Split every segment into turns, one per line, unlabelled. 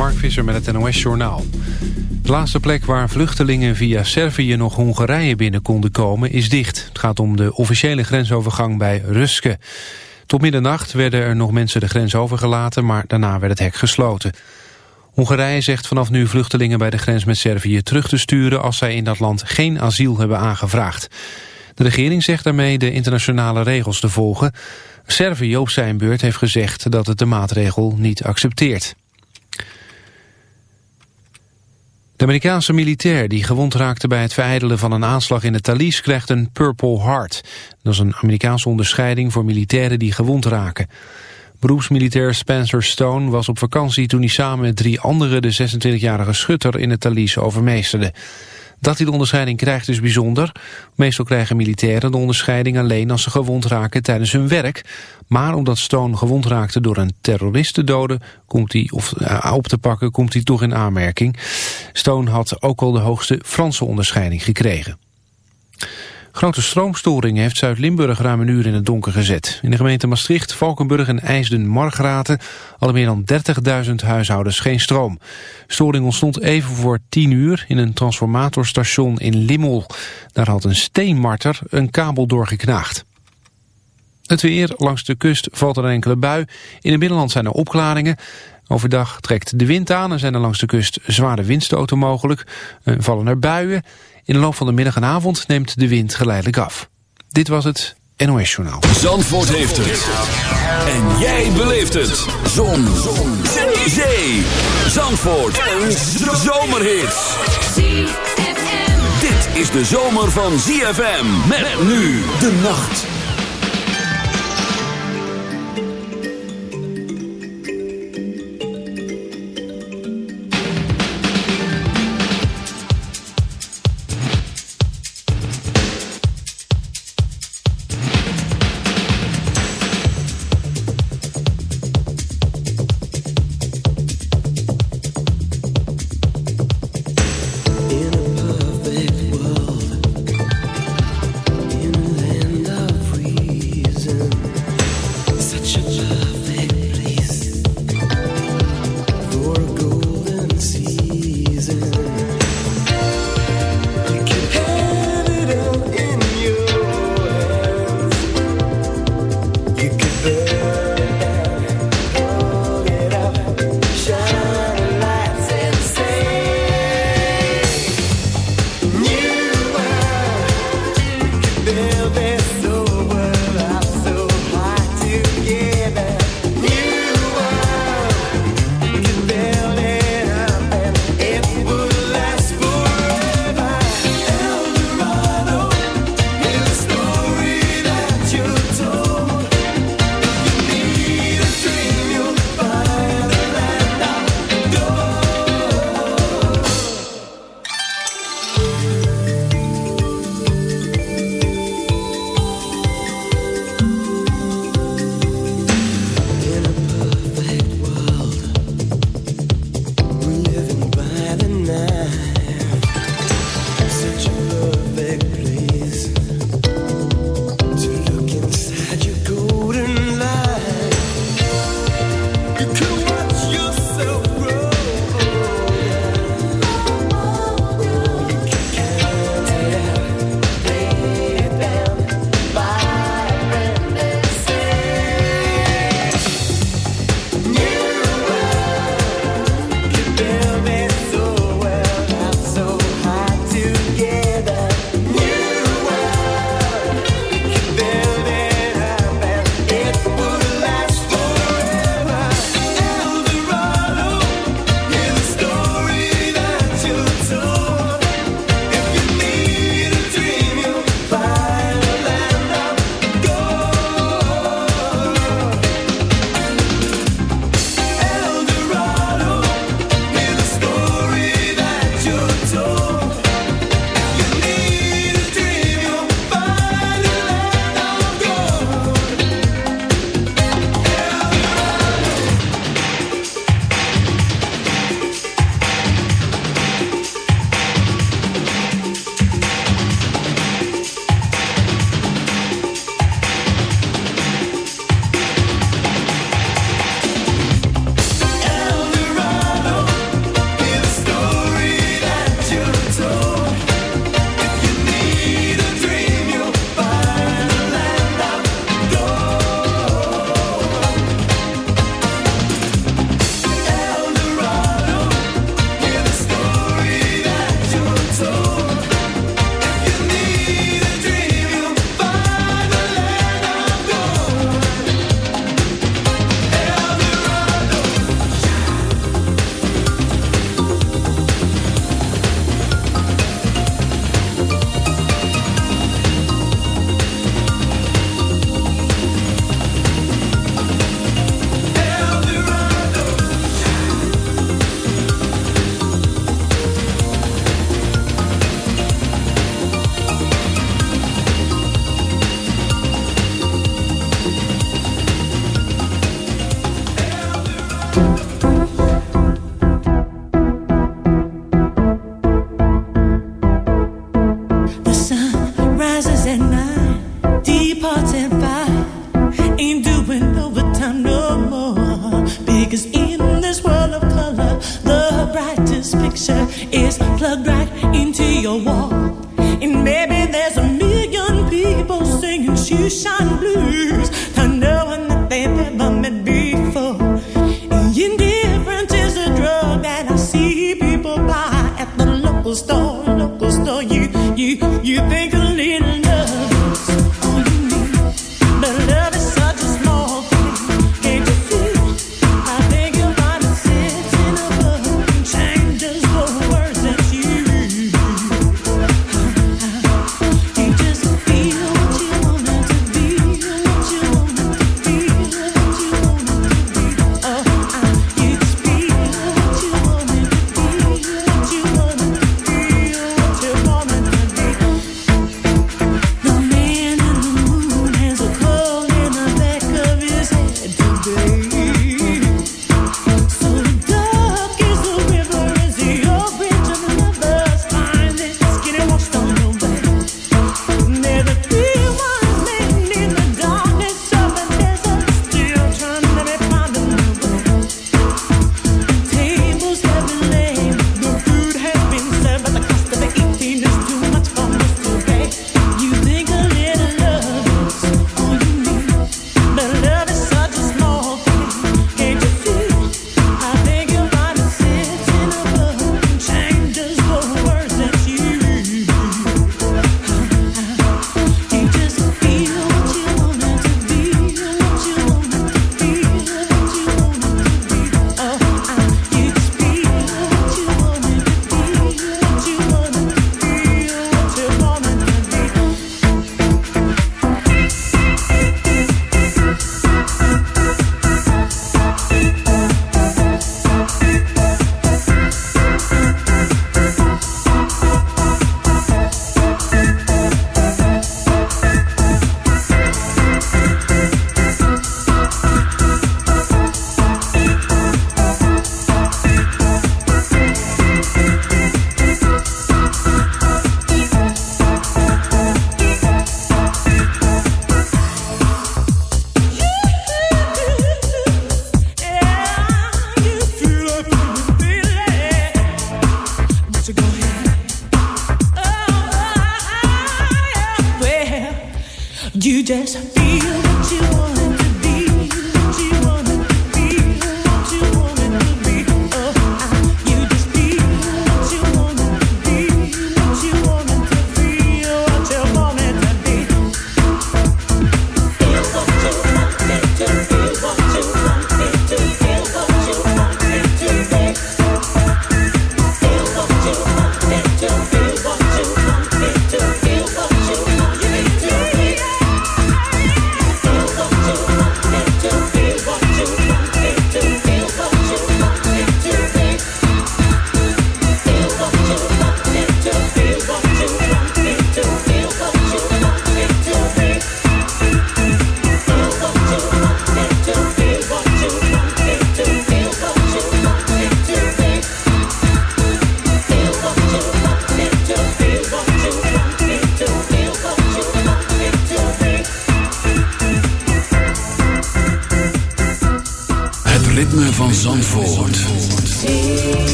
Mark Visser met het NOS-journaal. De laatste plek waar vluchtelingen via Servië nog Hongarije binnen konden komen is dicht. Het gaat om de officiële grensovergang bij Ruske. Tot middernacht werden er nog mensen de grens overgelaten, maar daarna werd het hek gesloten. Hongarije zegt vanaf nu vluchtelingen bij de grens met Servië terug te sturen als zij in dat land geen asiel hebben aangevraagd. De regering zegt daarmee de internationale regels te volgen. Servië op zijn beurt heeft gezegd dat het de maatregel niet accepteert. De Amerikaanse militair die gewond raakte bij het verijdelen van een aanslag in het Thalys krijgt een Purple Heart. Dat is een Amerikaanse onderscheiding voor militairen die gewond raken. Beroepsmilitair Spencer Stone was op vakantie toen hij samen met drie anderen de 26-jarige schutter in het Thalys overmeesterde. Dat hij de onderscheiding krijgt is bijzonder. Meestal krijgen militairen de onderscheiding alleen als ze gewond raken tijdens hun werk. Maar omdat Stone gewond raakte door een terrorist te doden, komt hij, of uh, op te pakken, komt hij toch in aanmerking. Stone had ook al de hoogste Franse onderscheiding gekregen. Grote stroomstoring heeft Zuid-Limburg ruim een uur in het donker gezet. In de gemeente Maastricht, Valkenburg en IJsden-Margraten... al meer dan 30.000 huishoudens geen stroom. Storing ontstond even voor 10 uur in een transformatorstation in Limmel. Daar had een steenmarter een kabel doorgeknaagd. Het weer langs de kust valt er een enkele bui. In het binnenland zijn er opklaringen. Overdag trekt de wind aan en zijn er langs de kust zware windstoten mogelijk. Er vallen er buien... In de loop van de middag en avond neemt de wind geleidelijk af. Dit was het NOS Journaal.
Zandvoort heeft het. En jij beleeft het. Zon. Zon. Zee. Zandvoort. Een zomerhit. Dit is de zomer van ZFM. Met nu de nacht.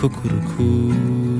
Cuckoo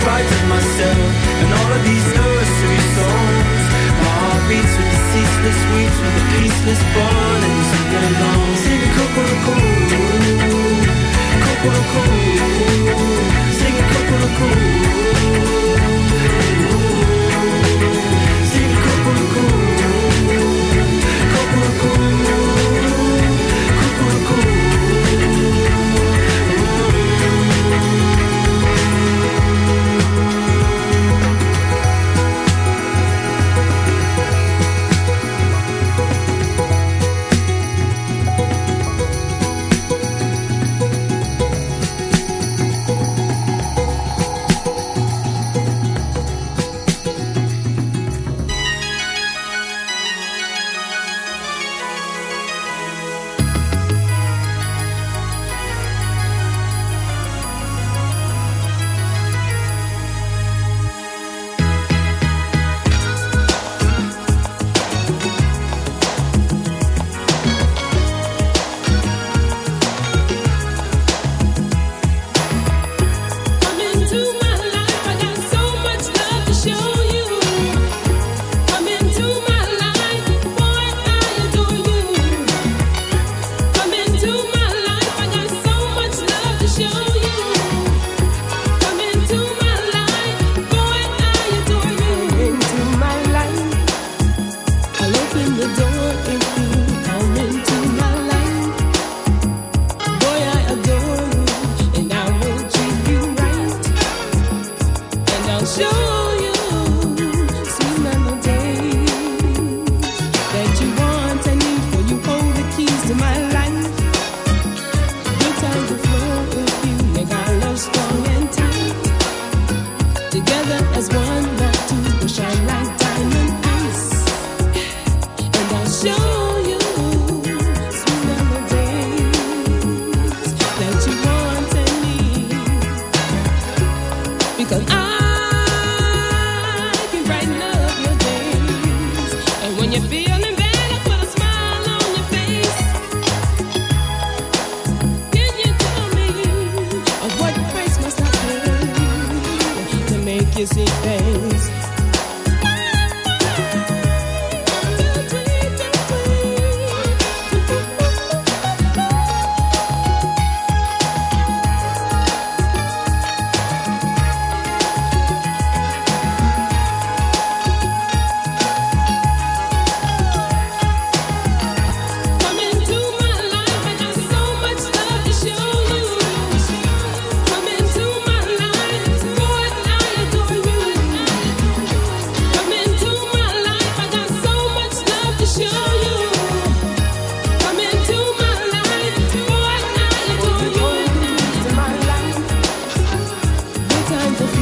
spite of myself and all of these nursery songs. My heart beats with the ceaseless weeps, with the peaceless bond, and sing along. Sing Kokoroko, Kokoroko, sing Kokoroko. Sing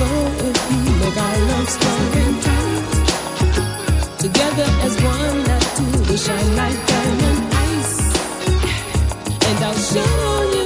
our love's.
Together as one, two, shine like diamond ice. And I'll show you.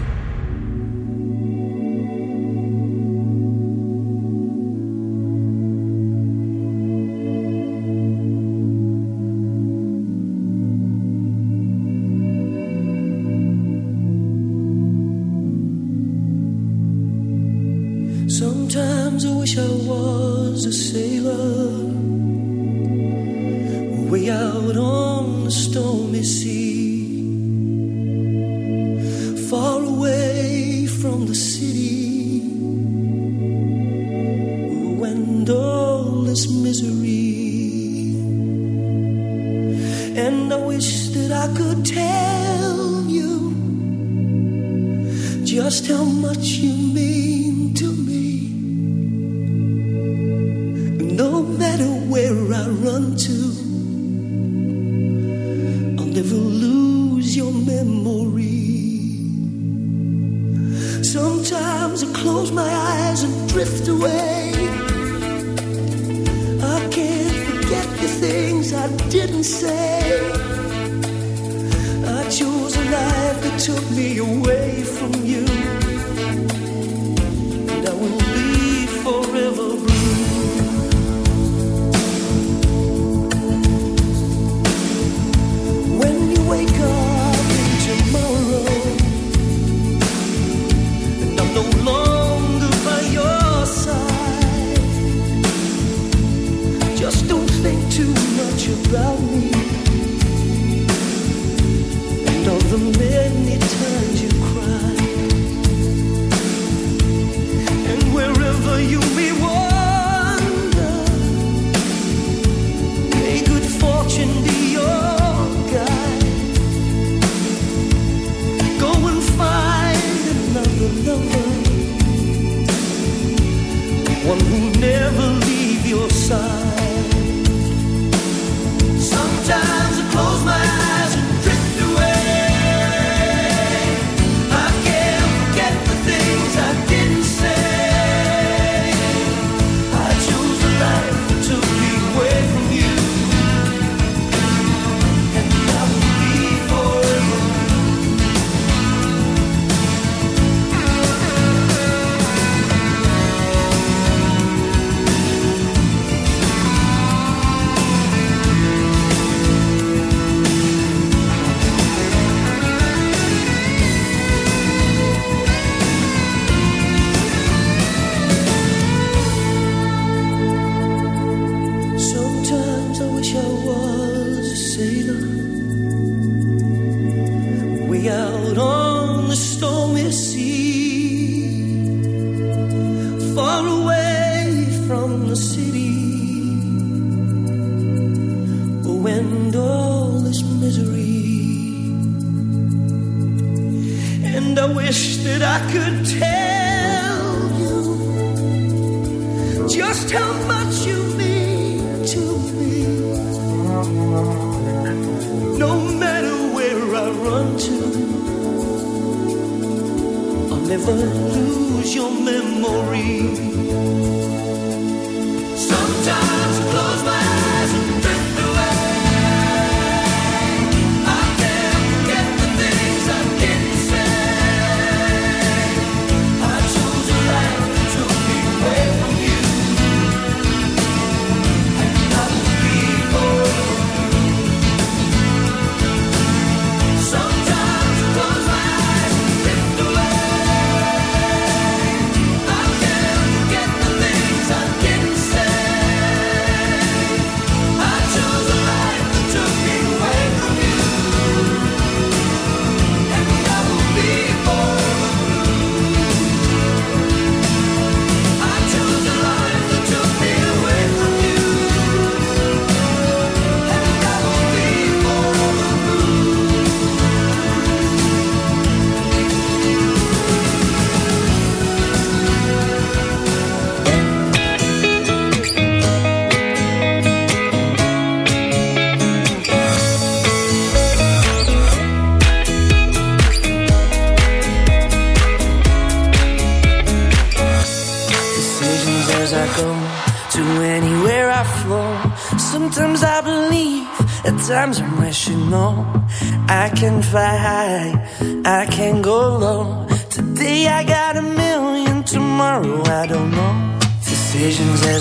far away from the city and all this misery. And I wish that I could tell you just how much you mean.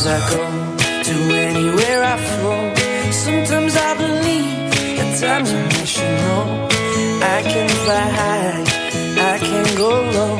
as I go to anywhere I flow. Sometimes I believe, at times I wish you know. I can fly high, I can go low.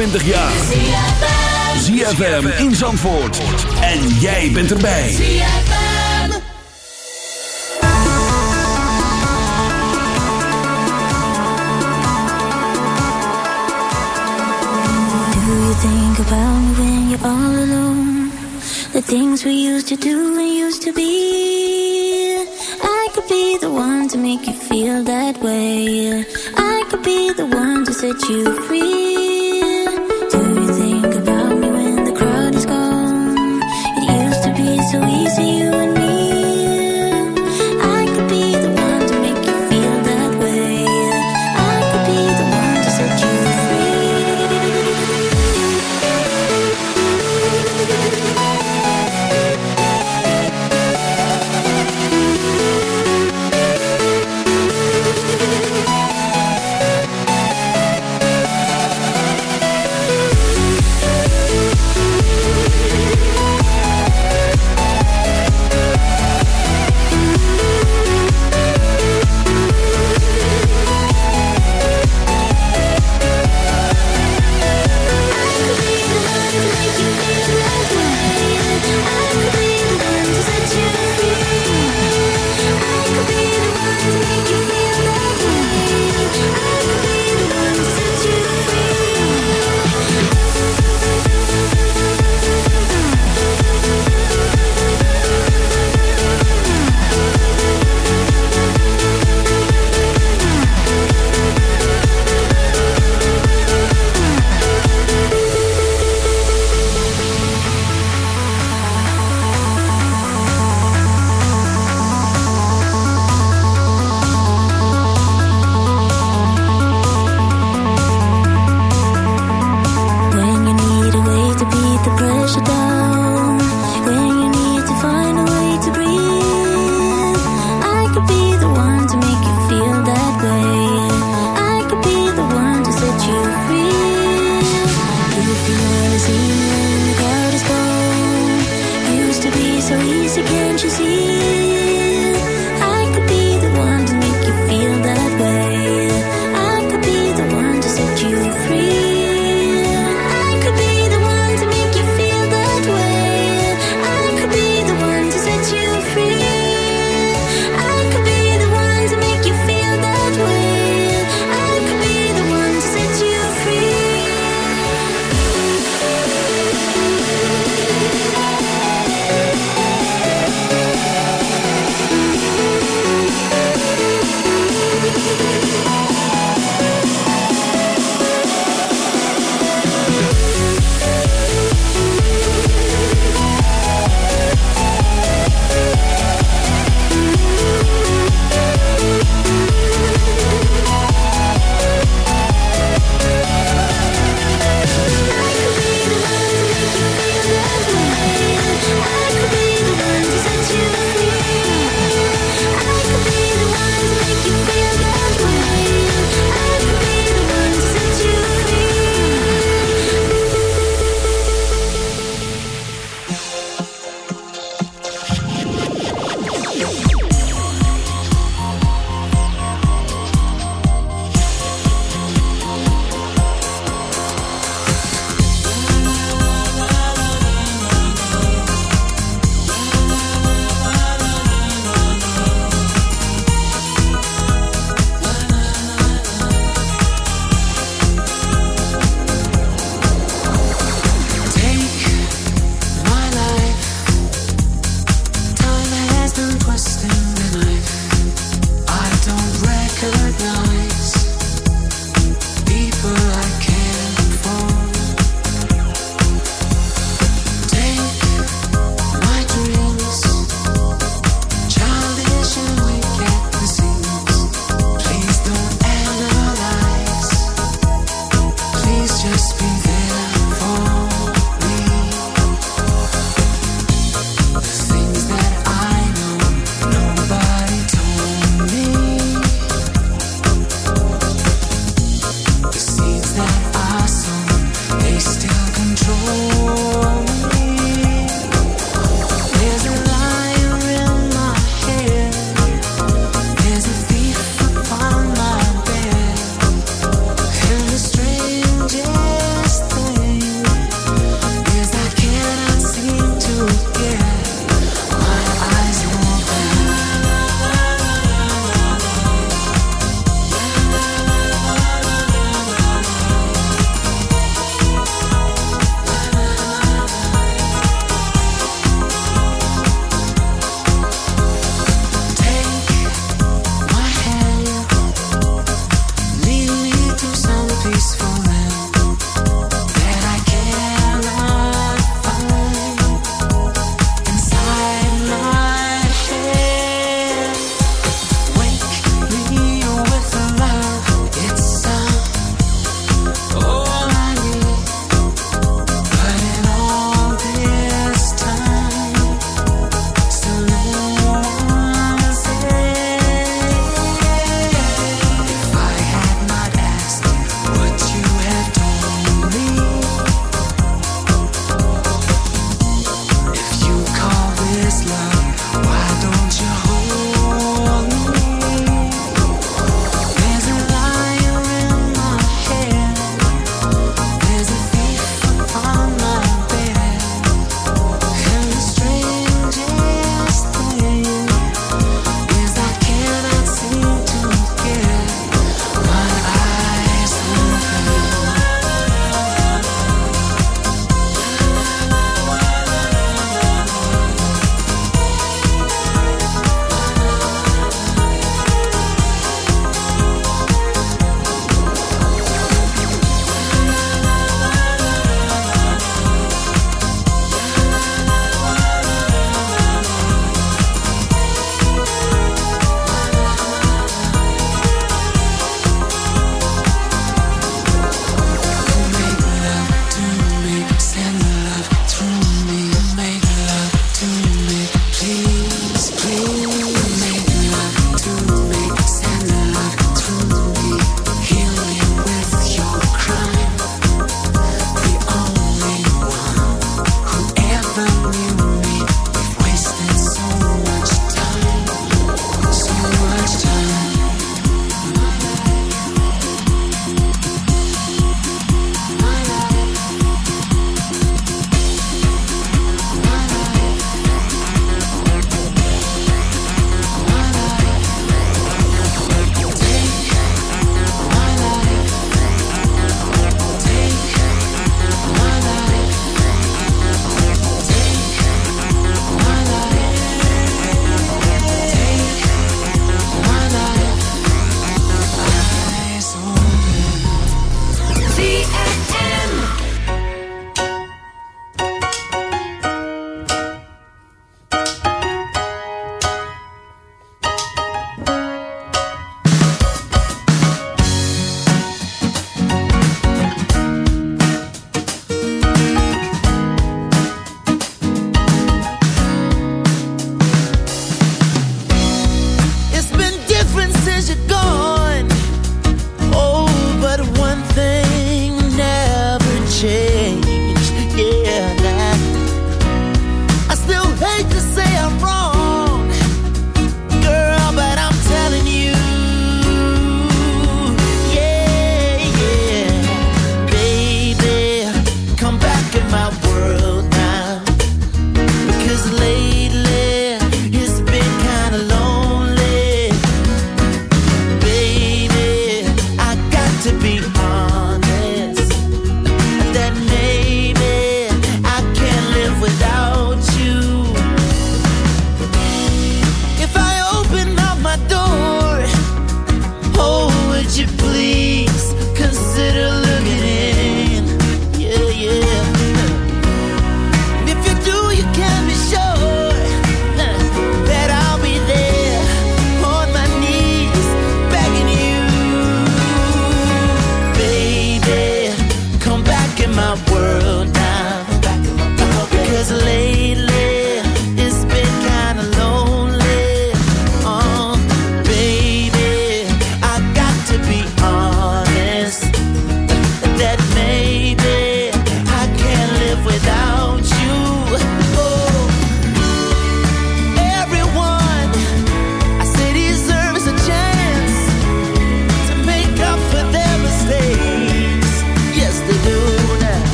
25 jaar. ZFM in Zandvoort. En jij bent erbij.
Do you think about me when you're all alone? The things we used to do and used to be. I could be the one to make you feel that way. I could be the one to set you free.